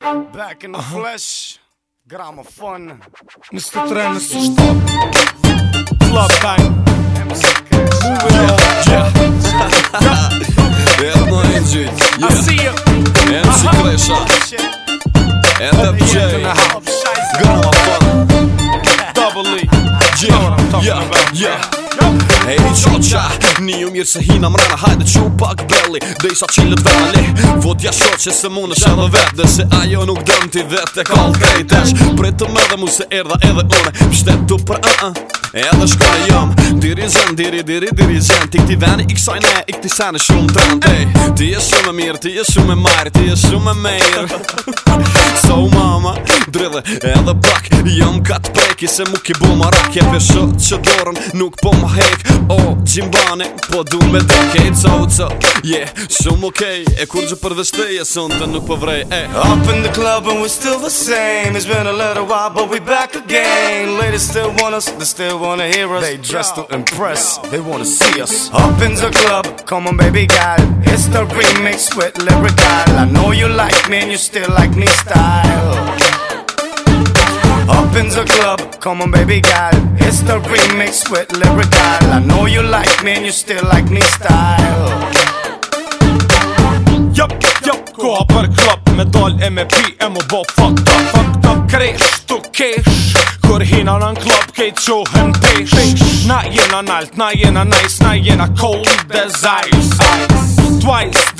Back in the uh-huh. flesh, gramophone. Mr. Trainer, stop. Club time. Move it up. Yeah. Я одно инжить. MC Клэша. Это Джей. Граммофон. Double E. Yeah, yeah, yeah. Ej, qoqa, një mirë se hina mrena Hajde që pak belli, dhe isa qillet veli Vodja qoqe se mund është edhe vetë Dhe se ajo nuk dëmë ti vetë e kallë të i tesh Pre të me dhe mu se erdha edhe une Pështet të për a-a, edhe shkoj jam Diri diri, diri, diri zën Ti këti veni i kësaj ne, i këti sene shumë të rëndë Ti e shumë e mirë, ti e shumë e marë, ti e shumë e mejrë So Edhe pak jam kat prek se muk i bu marak E për shë që dorën nuk po më hejk O, qim bane, po du me deke Co, co, yeah, shumë okej E kur gju për dhe shteje, sënte nuk po vrej Up in the club and we still the same It's been a little while but we back again Ladies still want us, they still wanna hear us They dressed to impress, they wanna see us Up in the club, come on baby guy It's the remix with Lyrical I know you like me and you still like me style opens a club. Come on, baby, got it. It's the remix with lyrical. I know you like me and you still like me style. Japp, japp, gå och per club Medalj, MEP, M och bara fatta Fucked up cash, to cash Går hinnan en club, gate show, en page Najena nalt, najena nice, najena cold as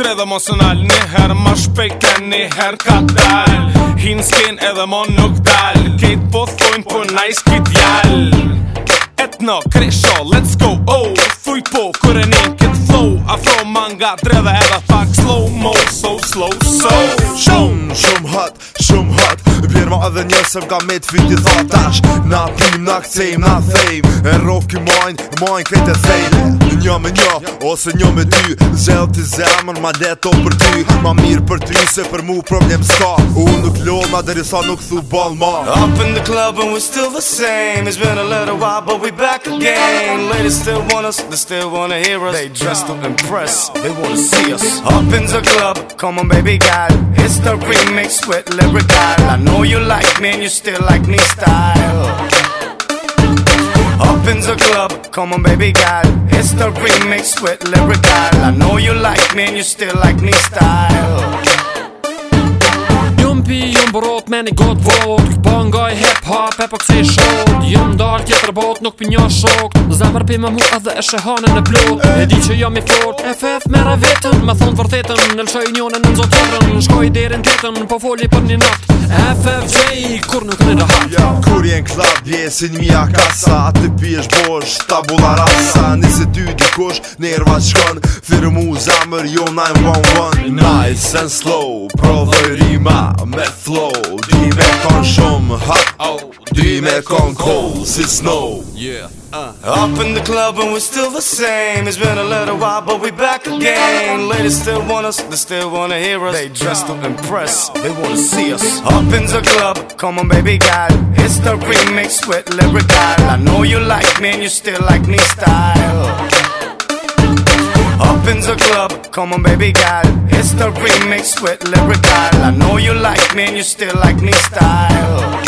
Dre mo mos n'al Njëher ma shpejke njëher ka dal Hin s'kin edhe mo nuk dal Kejt po thojn po nice kit Etno, kresho, let's go, oh Thuj po, kure një kit flow Afro manga, dre dhe edhe pak slow mo So slow, so Shum, shum hot, shum hot edhe njësëm ka me të fyti thotash Na pim, na këcejm, na thejm E rov ki mojn, mojn kret e thejm Njo me njo, ose njo me ty Zell të zemën, ma leto për ty Ma mirë për ty, se për mu problem s'ka Unë nuk lo, ma dhe risa nuk thu bal ma Up in the club and we're still the same It's been a little while, but we're back again Ladies still want us, they still wanna hear us They dressed to impress, they wanna see us Up in the club, come on baby it It's the remix with Lyrical. I know you like me and you still like me style. Up in the club, come on baby girl. It's the remix with Lyrical. I know you like me and you still like me style. rot me një god vot Po nga i hip hop e po kësi shot Jëm dalë kjetër bot nuk për një shokt Zemër pi me mu edhe e shehane në plot E di që jam i fjort FF mere vetën me thonë vërtetën Në lëshoj njone në nëzotërën Shkoj derin tjetën po foli për një nat FFJ kur nuk në rahat ja, Kur jen klab dje si një mija kasa Ty pjesh bosh tabula rasa Nisi ty dikush nërva shkon Firë mu zemër jo 911 Nice and slow Pro dhe rima me flow Du veckan som hot Du veckan cold, it's snow Yeah uh. Up in the club and we're still the same. It's been a little while, but we back again. Ladies still want us, they still wanna hear us. They dress to impress, they wanna see us. Up in the club, come on, baby, God. It's the remix with Lyric I know you like me and you still like me style opens the club. Come on, baby, got it. It's the remix with lyrical. I know you like me and you still like me style.